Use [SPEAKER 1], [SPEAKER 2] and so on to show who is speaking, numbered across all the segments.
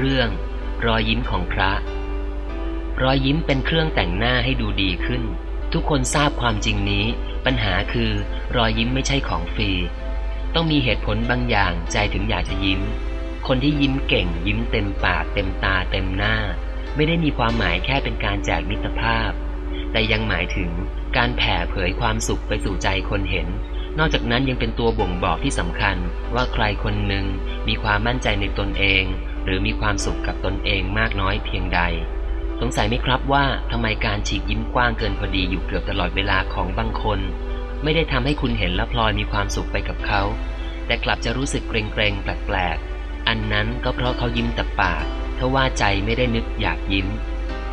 [SPEAKER 1] เรื่อง รอยยิ้มของพระ รอยยิ้มเป็นเครื่องแต่งหน้าให้ดูดีขึ้น ทุกคนทราบความจริงนี้ ปัญหาคือ รอยยิ้มไม่ใช่ของฟรี ต้องมีเหตุผลบางอย่างใจถึงอยากจะยิ้ม คนที่ยิ้มเก่ง ยิ้มเต็มปากเต็มตาเต็มหน้า ไม่ได้มีความหมายแค่เป็นการแจกมิตรภาพ แต่ยังหมายถึงการแผ่เผยความสุขไปสู่ใจคนเห็นนอกจากนั้นยังเป็นตัวบ่งบอกที่สำคัญว่าใครคนหนึ่งมีความมั่นใจในตนเอง หรือมีความสุขกับตนเองมากน้อยเพียงใด สงสัยไหมครับว่าทำไมการฉีกยิ้มกว้างเกินพอดีอยู่เกือบตลอดเวลาของบางคน ไม่ได้ทำให้คุณเห็นและพลอยมีความสุขไปกับเขา แต่กลับจะรู้สึกเกรงๆแปลกๆ อันนั้นก็เพราะเขายิ้มแต่ปากทว่าใจไม่ได้นึกอยากยิ้ม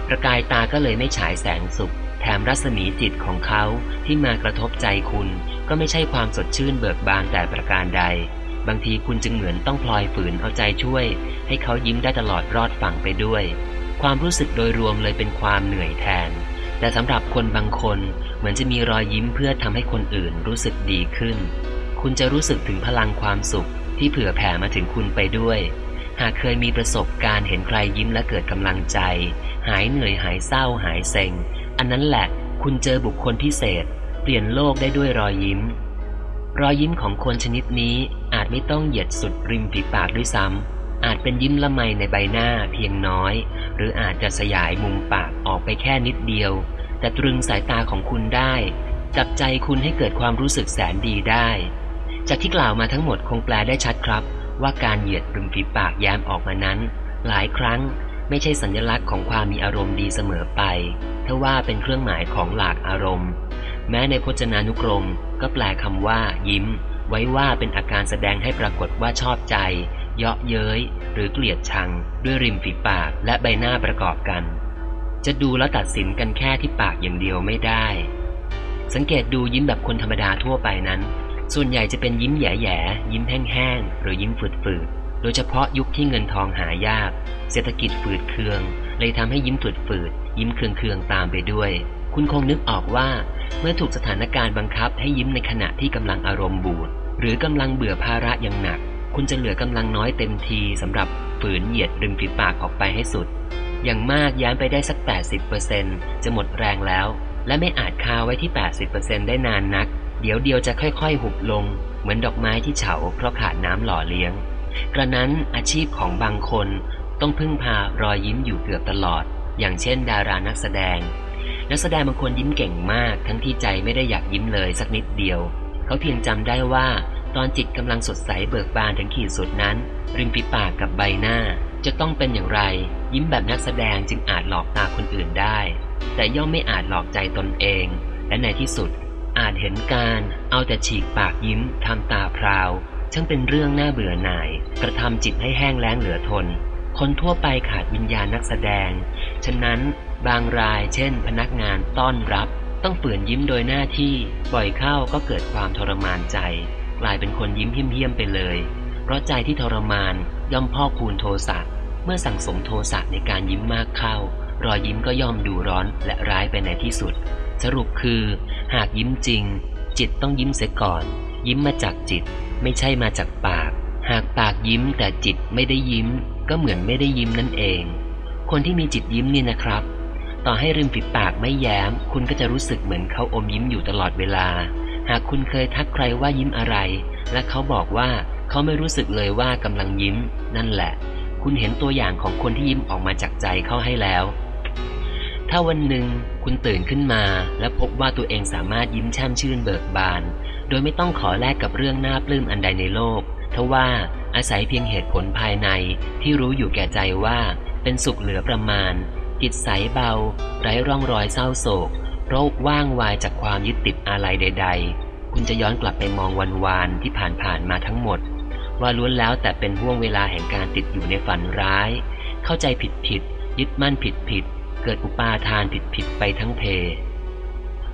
[SPEAKER 1] ประกายตาก็เลยไม่ฉายแสงสุข แถมรัศมีจิตของเขาที่มากระทบใจคุณ ก็ไม่ใช่ความสดชื่นเบิกบานแต่ประการใด บางทีคุณจึงเหมือนต้องพลอยฝืนเอาใจช่วย ให้เขายิ้มได้ตลอดรอดฝั่งไปด้วย ความรู้สึกโดยรวมเลยเป็นความเหนื่อยแทน แต่สำหรับคนบางคนเหมือนจะมีรอยยิ้มเพื่อทำให้คนอื่นรู้สึกดีขึ้น คุณจะรู้สึกถึงพลังความสุขที่เผื่อแผ่มาถึงคุณไปด้วย หากเคยมีประสบการณ์เห็นใครยิ้มและเกิดกำลังใจ หายเหนื่อยหายเศร้าหายเซ็ง อันนั้นแหละ คุณเจอบุคคลพิเศษ เปลี่ยนโลกได้ด้วยรอยยิ้ม รอยยิ้มของคนชนิดนี้อาจไม่ต้องเหยียดสุดริมฝีปากด้วยซ้ำ อาจเป็นยิ้มละไมในใบหน้าเพียงน้อย หรืออาจจะสยายมุมปากออกไปแค่นิดเดียว แต่ตรึงสายตาของคุณได้ จับใจคุณให้เกิดความรู้สึกแสนดีได้ จากที่กล่าวมาทั้งหมดคงแปลได้ชัดครับ ว่าการเหยียดริมฝีปากแย้มออกมานั้น หลายครั้งไม่ใช่สัญลักษณ์ของความมีอารมณ์ดีเสมอไปทว่าเป็นเครื่องหมายของหลากอารมณ์ แม้ในพจนานุกรม ก็แปลคำว่า ยิ้ม ไว้ว่าเป็นอาการแสดงให้ปรากฏว่าชอบใจ เยาะเย้ย หรือเกลียดชัง ด้วยริมฝีปากและใบหน้าประกอบกัน จะดูแล้วตัดสินกันแค่ที่ปากอย่างเดียวไม่ได้ สังเกตดูยิ้มแบบคนธรรมดาทั่วไปนั้น ส่วนใหญ่จะเป็นยิ้มแย่ๆยิ้มแห้งๆหรือยิ้มฝืดๆโดยเฉพาะยุคที่เงินทองหายาก เศรษฐกิจฝืดเคือง เลยทำให้ยิ้มฝืดๆยิ้มเคืองๆตามไปด้วย คุณคงนึกออกว่า เมื่อถูกสถานการณ์บังคับให้ยิ้มในขณะที่กำลังอารมณ์บูดหรือกำลังเบื่อภาระอย่างหนัก คุณจะเหลือกำลังน้อยเต็มทีสำหรับฝืนเหยียดริมฝีปากออกไปให้สุด อย่างมากย้านไปได้สัก 80%จะหมดแรงแล้ว และไม่อาจคาไว้ที่ 80%ได้นานนัก เดี๋ยวเดียวจะค่อยๆ หุบลง เหมือนดอกไม้ที่เฉาเพราะขาดน้ำหล่อเลี้ยง กระนั้นอาชีพของบางคนต้องพึ่งพารอยยิ้มอยู่เกือบตลอด อย่างเช่น ดารานักแสดง นักแสดงบางคนยิ้มเก่งมาก ทั้งที่ใจไม่ได้อยากยิ้มเลยสักนิดเดียว เขาเพียงจำได้ว่า ตอนจิตกำลังสดใสเบิกบานถึงขีดสุดนั้น ริมฝีปากกับใบหน้า จะต้องเป็นอย่างไร ยิ้มแบบนักแสดงจึงอาจหลอกตาคนอื่นได้ แต่ย่อมไม่อาจหลอกใจตนเอง และในที่สุด อาจเห็นการเอาแต่ฉีกปากยิ้มทำตาพราวช่างเป็นเรื่องน่าเบื่อหน่าย กระทำจิตให้แห้งแล้งเหลือทน คนทั่วไปขาดวิญญาณนักแสดง ฉะนั้นบางรายเช่น พนักงานต้อนรับ ต้องฝืนยิ้มโดยหน้าที่บ่อยเข้าก็เกิดความทรมานใจ กลายเป็นคนยิ้มเพี้ยมๆไปเลย เพราะใจที่ทรมานย่อมพ่อคูณโทสะเมื่อสั่งสมโทสะในการยิ้มมากเข้ารอยยิ้มก็ย่อมดูร้อนและร้ายไปในที่สุด สรุปคือ หากยิ้มจริง จิตต้องยิ้มเสียก่อน ยิ้มมาจากจิต ไม่ใช่มาจากปาก หากปากยิ้มแต่จิตไม่ได้ยิ้ม ก็เหมือนไม่ได้ยิ้มนั่นเอง คนที่มีจิตยิ้มนี่นะครับ ต่อให้ริมฝีปากไม่แย้ม คุณก็จะรู้สึกเหมือนเขาอมยิ้มอยู่ตลอดเวลา หากคุณเคยทักใครว่ายิ้มอะไร และเขาบอกว่าเขาไม่รู้สึกเลยว่ากำลังยิ้ม นั่นแหละ คุณเห็นตัวอย่างของคนที่ยิ้มออกมาจากใจเข้าให้แล้ว ถ้าวันหนึ่งคุณตื่นขึ้นมา และพบว่าตัวเองสามารถยิ้มแช่มชื่นเบิกบาน โดยไม่ต้องขอแลกกับเรื่องน่าปลื้มอันใดในโลกทว่า อาศัยเพียงเหตุผลภายในที่รู้อยู่แก่ใจว่าเป็นสุขเหลือประมาณ จิตใสเบา ไร้ร่องรอยเศร้าโศกโรคว่างวายจากความยึดติดอะไรใด ๆ คุณจะย้อนกลับไปมองวันวานที่ผ่านผ่านมาทั้งหมด ว่าล้วนแล้วแต่เป็นห่วงเวลาแห่งการติดอยู่ในฝันร้าย เข้าใจผิดผิดยึดมั่นผิดผิดเกิดอุปาทานผิดผิดไปทั้งเพ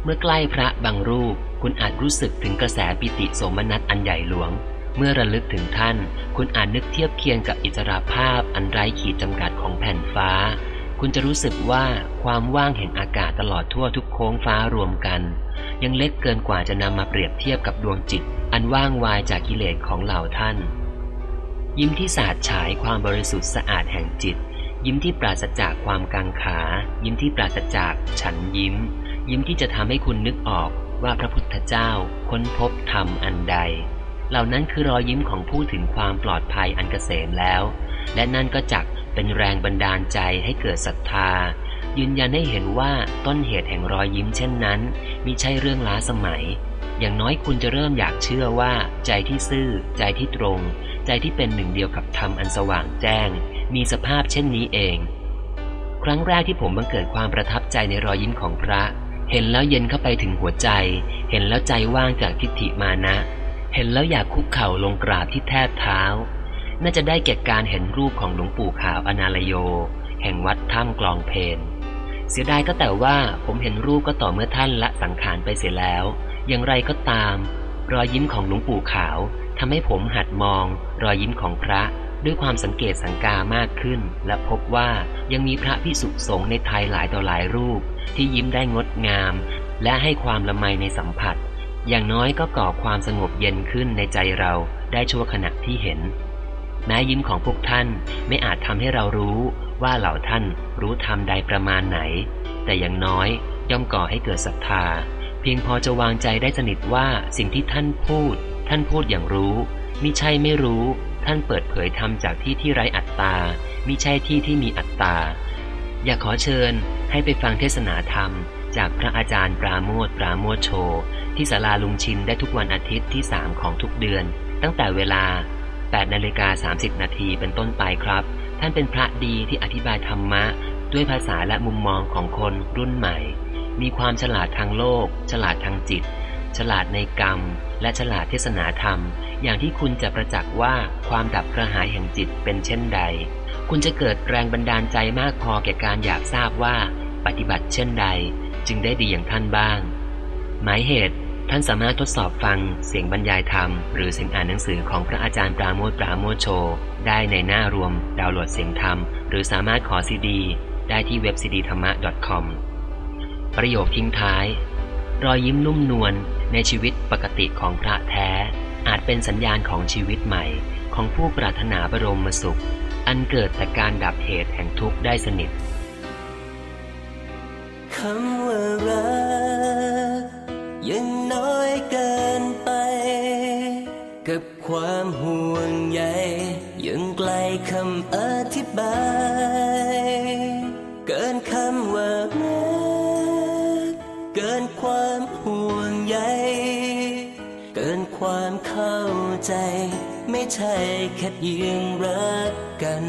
[SPEAKER 1] เมื่อใกล้พระบางรูปคุณอาจรู้สึกถึงกระแสปิติโสมนัสอันใหญ่หลวง เมื่อระลึกถึงท่าน คุณอาจนึกเทียบเคียงกับอิสระภาพอันไร้ขีดจำกัดของแผ่นฟ้า คุณจะรู้สึกว่าความว่างแห่งอากาศตลอดทั่วทุกโค้งฟ้ารวมกัน ยังเล็กเกินกว่าจะนำมาเปรียบเทียบกับดวงจิต อันว่างวายจากกิเลสของเหล่าท่าน ยิ้มที่สาดฉายความบริสุทธิ์สะอาดแห่งจิต ยิ้มที่ปราศจากความกังขา ยิ้มที่ปราศจากฉันยิ้ม ยิ้มที่จะทำให้คุณนึกออกว่าพระพุทธเจ้าค้นพบธรรมอันใด เหล่านั้นคือรอยยิ้มของผู้ถึงความปลอดภัยอันเกษมแล้ว และนั่นก็จักเป็นแรงบันดาลใจให้เกิดศรัทธา ยืนยันให้เห็นว่าต้นเหตุแห่งรอยยิ้มเช่นนั้นมิใช่เรื่องล้าสมัย อย่างน้อยคุณจะเริ่มอยากเชื่อว่า ใจที่ซื่อ ใจที่ตรง ใจที่เป็นหนึ่งเดียวกับธรรมอันสว่างแจ้ง มีสภาพเช่นนี้เอง ครั้งแรกที่ผมบังเกิดความประทับใจในรอยยิ้มของพระ เห็นแล้วเย็นเข้าไปถึงหัวใจ เห็นแล้วใจว่างจากทิฏฐิมานะ เห็นแล้วอยากคุกเข่าลงกราบที่แทบเท้า น่าจะได้แก่การเห็นรูปของหลวงปู่ขาวอนาลโย แห่งวัดถ้ำกลองเพนเสียดายก็แต่ว่าผมเห็นรูปก็ต่อเมื่อท่านละสังขารไปเสียแล้ว อย่างไรก็ตาม รอยยิ้มของหลวงปู่ขาวทำให้ผมหัดมอง รอยยิ้มของพระด้วยความสังเกตสังกามากขึ้น และพบว่ายังมีพระพิสุสงฆ์ในไทยหลายต่อหลายรูป ที่ยิ้มได้งดงาม และให้ความละไมในสัมผัส อย่างน้อยก็ก่อความสงบเย็นขึ้นในใจเราได้ชั่วขณะที่เห็น แม้ยิ้มของพวกท่านไม่อาจทำให้เรารู้ว่าเหล่าท่านรู้ธรรมใดประมาณไหน แต่อย่างน้อยย่อมก่อให้เกิดศรัทธา เพียงพอจะวางใจได้สนิทว่าสิ่งที่ท่านพูด ท่านพูดอย่างรู้มิใช่ไม่รู้ ท่านเปิดเผยธรรมจากที่ที่ไร้อัตตามิใช่ที่ที่มีอัตตา อยากขอเชิญให้ไปฟังเทศนาธรรม จากพระอาจารย์ปราโมทปราโมทโช ที่ศาลาลุงชินได้ทุกวันอาทิตย์ที่ 3 ของทุกเดือน ตั้งแต่เวลา8นาฬิกา30 นาทีเป็นต้นไปครับ ท่านเป็นพระดีที่อธิบายธรรมะ ด้วยภาษาและมุมมองของคนรุ่นใหม่ มีความฉลาดทางโลก ฉลาดทางจิต ฉลาดในกรรม และฉลาดเทศนาธรรม อย่างที่คุณจะประจักษ์ว่าความดับกระหายแห่งจิตเป็นเช่นใด คุณจะเกิดแรงบันดาลใจมากพอแก่การอยากทราบว่า ปฏิบัติเช่นใดจึงได้ดีอย่างท่านบ้าง หมายเหตุท่านสามารถทดสอบฟังเสียงบรรยายธรรม หรือเสียงอ่านหนังสือของพระอาจารย์ปราโมทปราโมทโช ได้ในหน้ารวมดาวน์โหลดเสียงธรรม หรือสามารถขอซีดี ได้ที่เว็บซีดีธรรมะ .com ประโยคทิ้งท้าย รอยยิ้มนุ่มนวลในชีวิตปกติของพระแท้ อาจเป็นสัญญาณของชีวิตใหม่ ของผู้ปรารถนาบรมสุข อันเกิดจากการดับเหตุแห่งทุกข์ได้สนิท
[SPEAKER 2] คำว่ารักยังน้อยเกินไป กับความห่วงใยยังไกลคำอธิบาย เกินคำว่ารักเกินความห่วงใยเกินความเข้าใจ ไม่ใช่แค่เพียงรักกัน